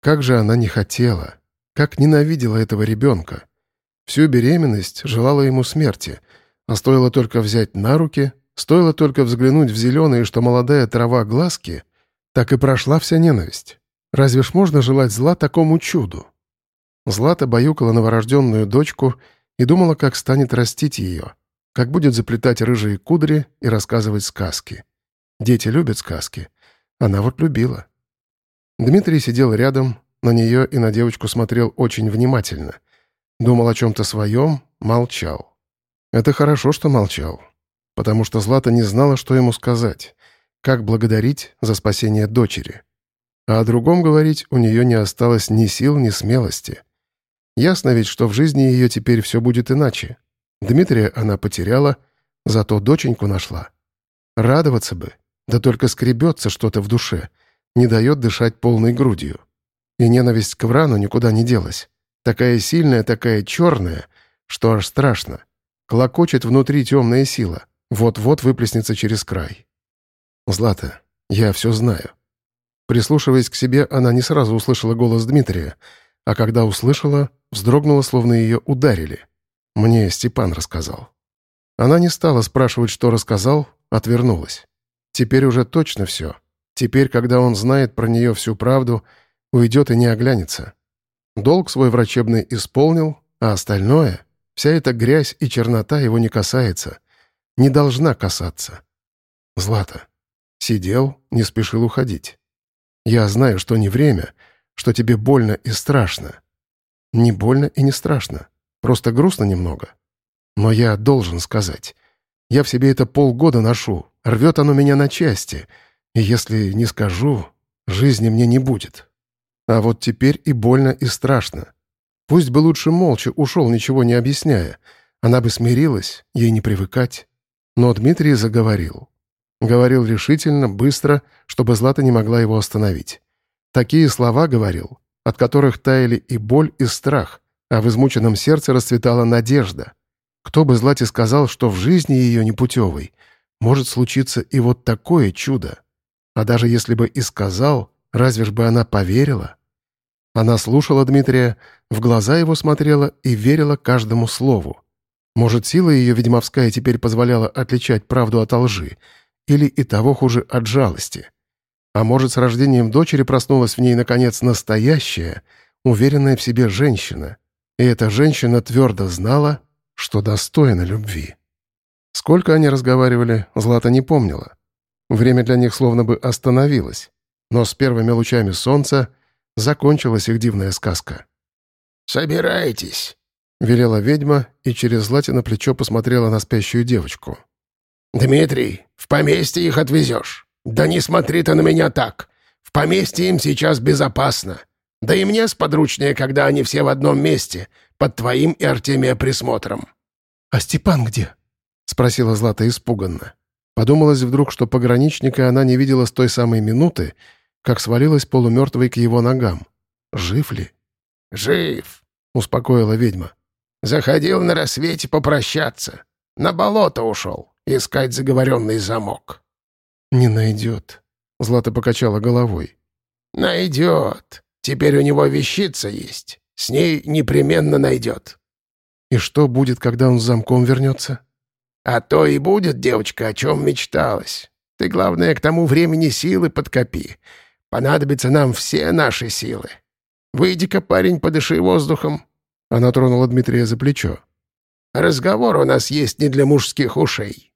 Как же она не хотела, как ненавидела этого ребенка. Всю беременность желала ему смерти, а стоило только взять на руки, стоило только взглянуть в зеленые, что молодая трава глазки, так и прошла вся ненависть. Разве ж можно желать зла такому чуду? Злата баюкала новорожденную дочку и думала, как станет растить ее, как будет заплетать рыжие кудри и рассказывать сказки. Дети любят сказки. Она вот любила. Дмитрий сидел рядом, на нее и на девочку смотрел очень внимательно. Думал о чем-то своем, молчал. Это хорошо, что молчал, потому что Злата не знала, что ему сказать, как благодарить за спасение дочери. А о другом говорить у нее не осталось ни сил, ни смелости. Ясно ведь, что в жизни ее теперь все будет иначе. Дмитрия она потеряла, зато доченьку нашла. Радоваться бы, да только скребется что-то в душе, не дает дышать полной грудью. И ненависть к Врану никуда не делась. Такая сильная, такая черная, что аж страшно. Клокочет внутри темная сила. Вот-вот выплеснется через край. «Злата, я все знаю». Прислушиваясь к себе, она не сразу услышала голос Дмитрия, а когда услышала, вздрогнула, словно ее ударили. Мне Степан рассказал. Она не стала спрашивать, что рассказал, отвернулась. Теперь уже точно все. Теперь, когда он знает про нее всю правду, уйдет и не оглянется. Долг свой врачебный исполнил, а остальное, вся эта грязь и чернота его не касается, не должна касаться. Злата. Сидел, не спешил уходить. Я знаю, что не время, что тебе больно и страшно. Не больно и не страшно, просто грустно немного. Но я должен сказать. Я в себе это полгода ношу, рвет оно меня на части, и если не скажу, жизни мне не будет. А вот теперь и больно, и страшно. Пусть бы лучше молча ушел, ничего не объясняя. Она бы смирилась, ей не привыкать. Но Дмитрий заговорил. Говорил решительно, быстро, чтобы Злата не могла его остановить. Такие слова говорил, от которых таяли и боль, и страх, а в измученном сердце расцветала надежда. Кто бы Злате сказал, что в жизни ее непутевой может случиться и вот такое чудо? А даже если бы и сказал, разве ж бы она поверила? Она слушала Дмитрия, в глаза его смотрела и верила каждому слову. Может, сила ее ведьмовская теперь позволяла отличать правду от лжи, или и того хуже от жалости. А может, с рождением дочери проснулась в ней, наконец, настоящая, уверенная в себе женщина. И эта женщина твердо знала, что достойна любви. Сколько они разговаривали, Злата не помнила. Время для них словно бы остановилось, но с первыми лучами солнца Закончилась их дивная сказка. «Собирайтесь», — велела ведьма и через Злате на плечо посмотрела на спящую девочку. «Дмитрий, в поместье их отвезешь. Да не смотри ты на меня так. В поместье им сейчас безопасно. Да и мне сподручнее, когда они все в одном месте, под твоим и Артемия присмотром». «А Степан где?» — спросила Злата испуганно. Подумалось вдруг, что пограничника она не видела с той самой минуты, как свалилась полумертвой к его ногам. Жив ли? «Жив», — успокоила ведьма. «Заходил на рассвете попрощаться. На болото ушел, искать заговоренный замок». «Не найдет», — Злата покачала головой. «Найдет. Теперь у него вещица есть. С ней непременно найдет». «И что будет, когда он с замком вернется?» «А то и будет, девочка, о чем мечталась. Ты, главное, к тому времени силы подкопи. Понадобятся нам все наши силы. Выйди-ка, парень, подыши воздухом». Она тронула Дмитрия за плечо. «Разговор у нас есть не для мужских ушей».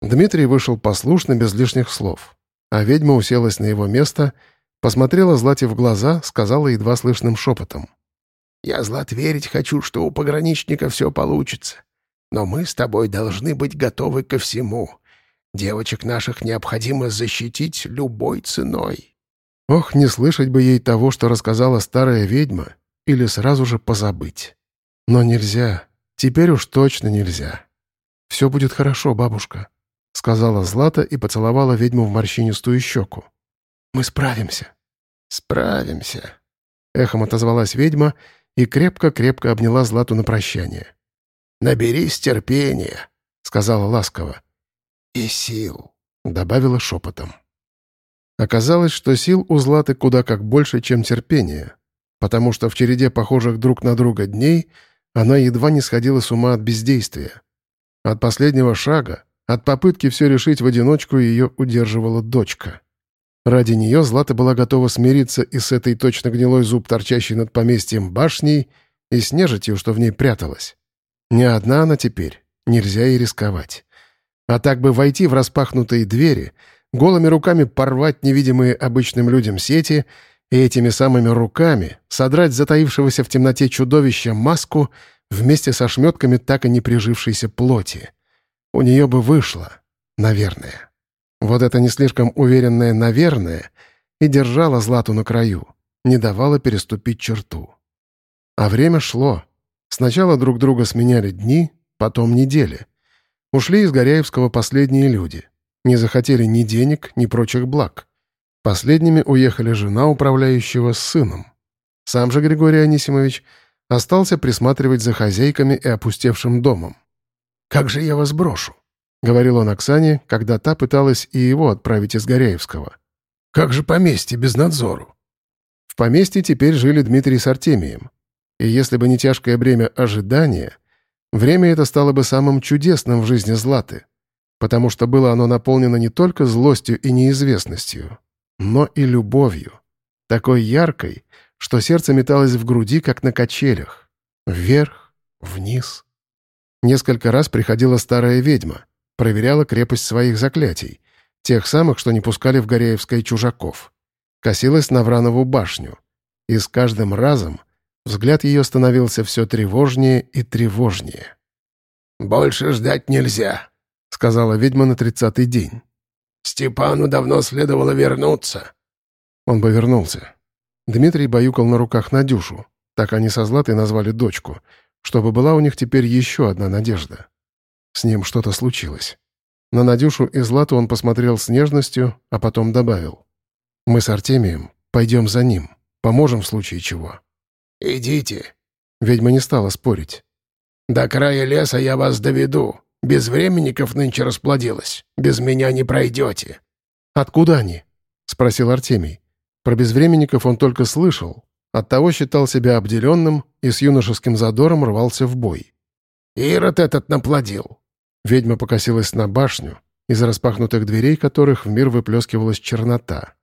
Дмитрий вышел послушно, без лишних слов. А ведьма уселась на его место, посмотрела Злате в глаза, сказала едва слышным шепотом. «Я, Злат, верить хочу, что у пограничника все получится. Но мы с тобой должны быть готовы ко всему. Девочек наших необходимо защитить любой ценой». Ох, не слышать бы ей того, что рассказала старая ведьма, или сразу же позабыть. Но нельзя, теперь уж точно нельзя. «Все будет хорошо, бабушка», — сказала Злата и поцеловала ведьму в морщинистую щеку. «Мы справимся». «Справимся», — эхом отозвалась ведьма и крепко-крепко обняла Злату на прощание. «Наберись терпения», — сказала ласково. «И сил», — добавила шепотом. Оказалось, что сил у Златы куда как больше, чем терпения, потому что в череде похожих друг на друга дней она едва не сходила с ума от бездействия. От последнего шага, от попытки все решить в одиночку ее удерживала дочка. Ради нее Злата была готова смириться и с этой точно гнилой зуб, торчащей над поместьем башней, и с нежитью, что в ней пряталась. Не одна она теперь, нельзя и рисковать. А так бы войти в распахнутые двери, голыми руками порвать невидимые обычным людям сети и этими самыми руками содрать затаившегося в темноте чудовища маску вместе со шметками так и не прижившейся плоти. У нее бы вышло, наверное. Вот это не слишком уверенное «наверное» и держало Злату на краю, не давало переступить черту. А время шло. Сначала друг друга сменяли дни, потом недели. Ушли из Горяевского последние люди. Не захотели ни денег, ни прочих благ. Последними уехали жена управляющего с сыном. Сам же Григорий Анисимович остался присматривать за хозяйками и опустевшим домом. «Как же я вас брошу?» — говорил он Оксане, когда та пыталась и его отправить из Горяевского. «Как же поместье без надзору?» В поместье теперь жили Дмитрий с Артемием. И если бы не тяжкое бремя ожидания, время это стало бы самым чудесным в жизни Златы, потому что было оно наполнено не только злостью и неизвестностью, но и любовью, такой яркой, что сердце металось в груди, как на качелях, вверх, вниз. Несколько раз приходила старая ведьма, проверяла крепость своих заклятий, тех самых, что не пускали в Гореевское чужаков. Косилась на Вранову башню. И с каждым разом Взгляд ее становился все тревожнее и тревожнее. «Больше ждать нельзя», — сказала ведьма на тридцатый день. «Степану давно следовало вернуться». Он бы вернулся. Дмитрий баюкал на руках Надюшу, так они со Златой назвали дочку, чтобы была у них теперь еще одна надежда. С ним что-то случилось. На Надюшу и Злату он посмотрел с нежностью, а потом добавил. «Мы с Артемием пойдем за ним, поможем в случае чего». «Идите». Ведьма не стала спорить. «До края леса я вас доведу. Без временников нынче расплодилось. Без меня не пройдете». «Откуда они?» — спросил Артемий. Про безвременников он только слышал, оттого считал себя обделенным и с юношеским задором рвался в бой. «Ирод этот наплодил». Ведьма покосилась на башню, из распахнутых дверей которых в мир выплескивалась чернота.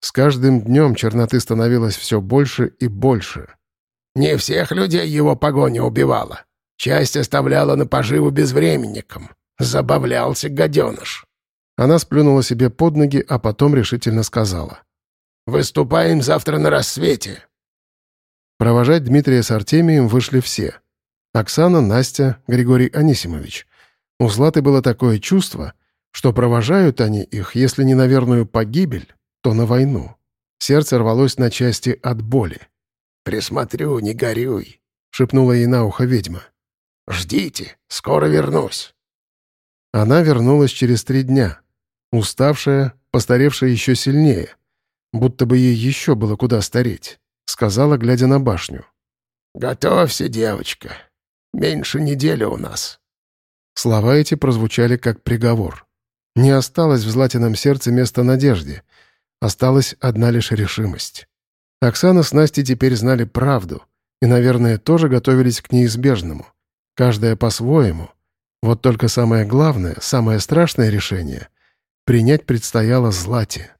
С каждым днем черноты становилось все больше и больше — не всех людей его погоня убивала. Часть оставляла на поживу безвременникам. Забавлялся гаденыш. Она сплюнула себе под ноги, а потом решительно сказала. «Выступаем завтра на рассвете». Провожать Дмитрия с Артемием вышли все. Оксана, Настя, Григорий Анисимович. У Златы было такое чувство, что провожают они их, если не на верную погибель, то на войну. Сердце рвалось на части от боли. «Присмотрю, не горюй», — шепнула ей на ухо ведьма. «Ждите, скоро вернусь». Она вернулась через три дня, уставшая, постаревшая еще сильнее, будто бы ей еще было куда стареть, сказала, глядя на башню. «Готовься, девочка. Меньше недели у нас». Слова эти прозвучали как приговор. Не осталось в Златином сердце места надежде. Осталась одна лишь решимость. Оксана с Настей теперь знали правду и, наверное, тоже готовились к неизбежному. Каждая по-своему. Вот только самое главное, самое страшное решение — принять предстояло Злате.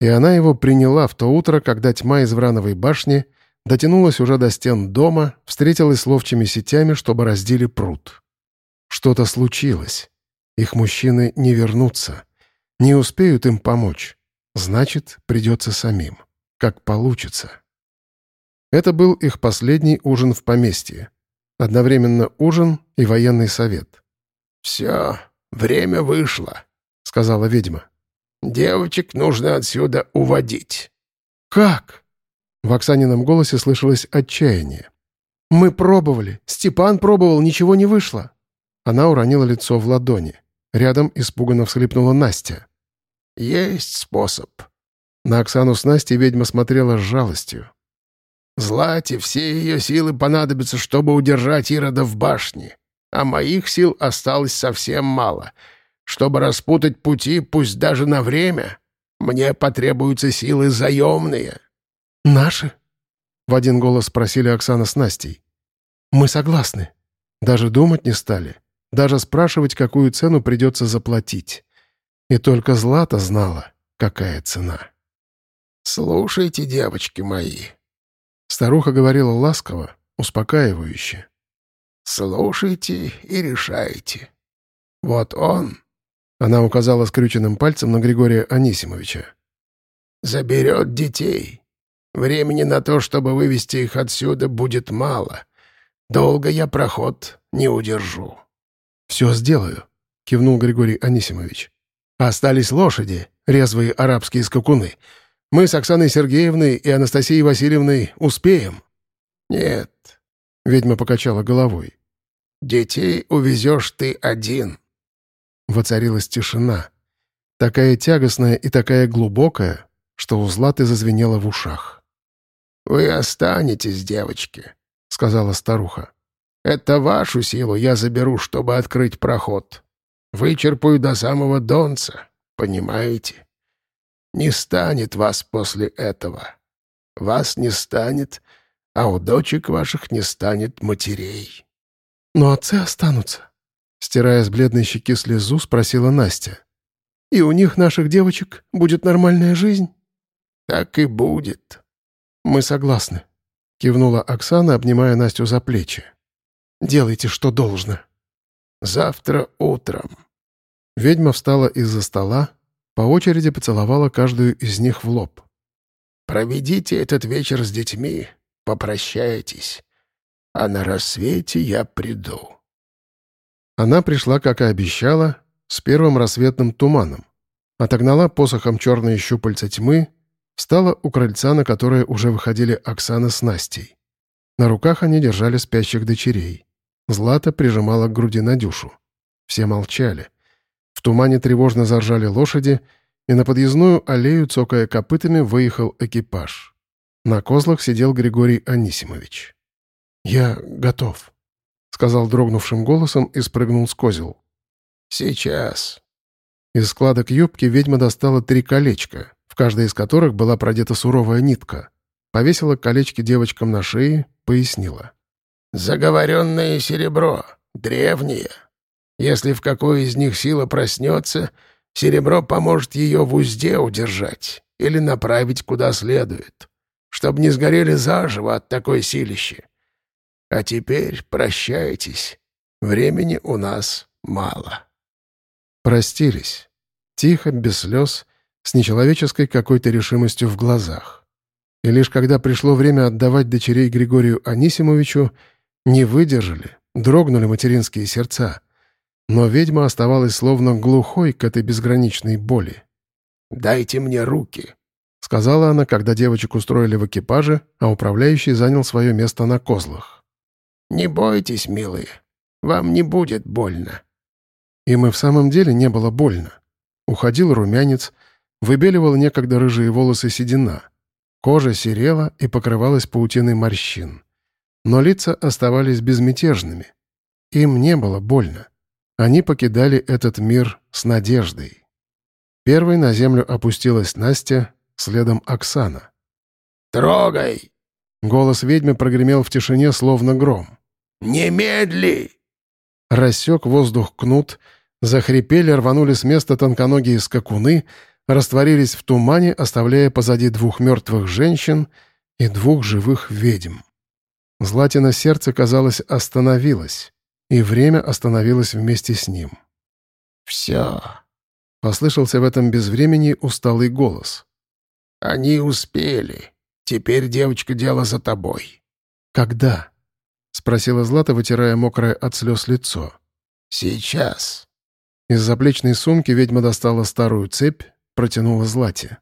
И она его приняла в то утро, когда тьма из Врановой башни дотянулась уже до стен дома, встретилась с ловчими сетями, чтобы раздели пруд. Что-то случилось. Их мужчины не вернутся. Не успеют им помочь. Значит, придется самим как получится. Это был их последний ужин в поместье. Одновременно ужин и военный совет. «Все, время вышло», — сказала ведьма. «Девочек нужно отсюда уводить». «Как?» В Оксанином голосе слышалось отчаяние. «Мы пробовали. Степан пробовал, ничего не вышло». Она уронила лицо в ладони. Рядом испуганно всхлипнула Настя. «Есть способ», на Оксану с Настей ведьма смотрела с жалостью. «Злате все ее силы понадобятся, чтобы удержать Ирода в башне, а моих сил осталось совсем мало. Чтобы распутать пути, пусть даже на время, Мне потребуются силы заемные». «Наши?» — в один голос спросили Оксана с Настей. «Мы согласны. Даже думать не стали. Даже спрашивать, какую цену придется заплатить. И только Злата знала, какая цена». «Слушайте, девочки мои». Старуха говорила ласково, успокаивающе. «Слушайте и решайте. Вот он...» Она указала скрюченным пальцем на Григория Анисимовича. «Заберет детей. Времени на то, чтобы вывести их отсюда, будет мало. Долго я проход не удержу». «Все сделаю», — кивнул Григорий Анисимович. «Остались лошади, резвые арабские скакуны. Мы с Оксаной Сергеевной и Анастасией Васильевной успеем». «Нет», — ведьма покачала головой. «Детей увезешь ты один». Воцарилась тишина. Такая тягостная и такая глубокая, что у Златы зазвенело в ушах. «Вы останетесь, девочки», — сказала старуха. «Это вашу силу я заберу, чтобы открыть проход. Вычерпаю до самого Донца, понимаете? Не станет вас после этого. Вас не станет, а у дочек ваших не станет матерей». «Но отцы останутся», — стирая с бледной щеки слезу, спросила Настя. «И у них, наших девочек, будет нормальная жизнь?» «Так и будет». «Мы согласны», — кивнула Оксана, обнимая Настю за плечи. «Делайте, что должно». «Завтра утром». Ведьма встала из-за стола, по очереди поцеловала каждую из них в лоб. «Проведите этот вечер с детьми, попрощайтесь, а на рассвете я приду». Она пришла, как и обещала, с первым рассветным туманом. Отогнала посохом черные щупальца тьмы, встала у крыльца, на которое уже выходили Оксана с Настей. На руках они держали спящих дочерей. Злата прижимала к груди Надюшу. Все молчали. В тумане тревожно заржали лошади, и на подъездную аллею, цокая копытами, выехал экипаж. На козлах сидел Григорий Анисимович. «Я готов», — сказал дрогнувшим голосом и спрыгнул с козел. «Сейчас». Из складок юбки ведьма достала три колечка, в каждой из которых была продета суровая нитка. Повесила колечки девочкам на шее, пояснила. «Заговоренное серебро, древнее. Если в какой из них сила проснется, серебро поможет ее в узде удержать или направить куда следует, чтобы не сгорели заживо от такой силищи. А теперь прощайтесь. Времени у нас мало». Простились. Тихо, без слез, с нечеловеческой какой-то решимостью в глазах. И лишь когда пришло время отдавать дочерей Григорию Анисимовичу, не выдержали, дрогнули материнские сердца. Но ведьма оставалась словно глухой к этой безграничной боли. «Дайте мне руки», — сказала она, когда девочек устроили в экипаже, а управляющий занял свое место на козлах. «Не бойтесь, милые, вам не будет больно». Им и в самом деле не было больно. Уходил румянец, выбеливал некогда рыжие волосы седина. Кожа серела и покрывалась паутиной морщин. Но лица оставались безмятежными. Им не было больно. Они покидали этот мир с надеждой. Первой на землю опустилась Настя, следом Оксана. «Трогай!» Голос ведьмы прогремел в тишине, словно гром. «Немедли!» Рассек воздух кнут, захрипели, рванули с места тонконогие скакуны, растворились в тумане, оставляя позади двух мертвых женщин и двух живых ведьм. Златина сердце, казалось, остановилось, и время остановилось вместе с ним. «Все», — послышался в этом безвремени усталый голос. «Они успели. Теперь, девочка, дело за тобой». «Когда?» — спросила Злата, вытирая мокрое от слез лицо. «Сейчас». Из заплечной сумки ведьма достала старую цепь, протянула Злате.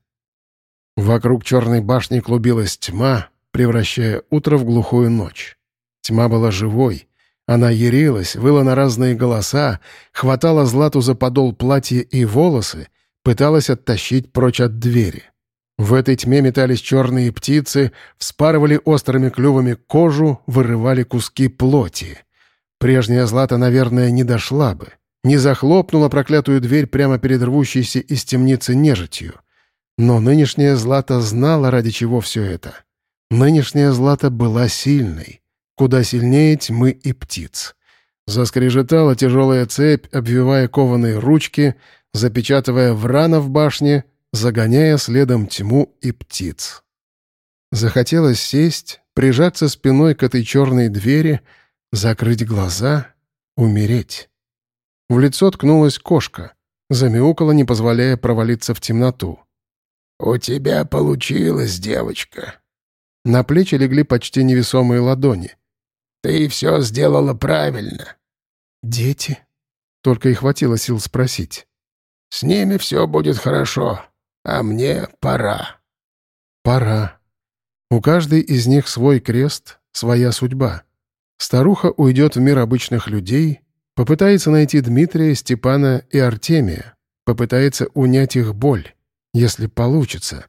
Вокруг черной башни клубилась тьма, превращая утро в глухую ночь. Тьма была живой. Она ярилась, выла на разные голоса, хватала Злату за подол платья и волосы, пыталась оттащить прочь от двери. В этой тьме метались черные птицы, вспарывали острыми клювами кожу, вырывали куски плоти. Прежняя Злата, наверное, не дошла бы. Не захлопнула проклятую дверь прямо перед рвущейся из темницы нежитью. Но нынешняя Злата знала, ради чего все это. Нынешняя Злата была сильной, куда сильнее тьмы и птиц. Заскрежетала тяжелая цепь, обвивая кованые ручки, запечатывая врана в башне, загоняя следом тьму и птиц. Захотелось сесть, прижаться спиной к этой черной двери, закрыть глаза, умереть. В лицо ткнулась кошка, замяукала, не позволяя провалиться в темноту. «У тебя получилось, девочка». На плечи легли почти невесомые ладони. «Ты все сделала правильно». «Дети?» Только и хватило сил спросить. «С ними все будет хорошо, а мне пора». «Пора». У каждой из них свой крест, своя судьба. Старуха уйдет в мир обычных людей, попытается найти Дмитрия, Степана и Артемия, попытается унять их боль, если получится,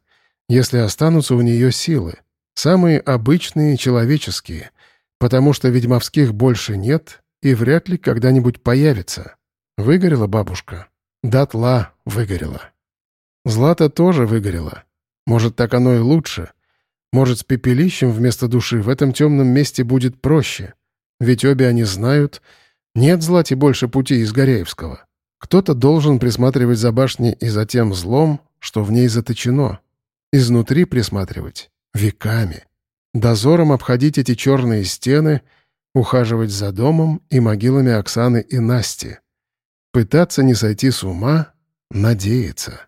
если останутся у нее силы, самые обычные человеческие, потому что ведьмовских больше нет и вряд ли когда-нибудь появится. Выгорела бабушка. Дотла выгорела. Злата тоже выгорела. Может, так оно и лучше. Может, с пепелищем вместо души в этом темном месте будет проще. Ведь обе они знают, нет Злате больше пути из Горяевского. Кто-то должен присматривать за башней и за тем злом, что в ней заточено. Изнутри присматривать. Веками. Дозором обходить эти черные стены, ухаживать за домом и могилами Оксаны и Насти. Пытаться не сойти с ума, надеяться.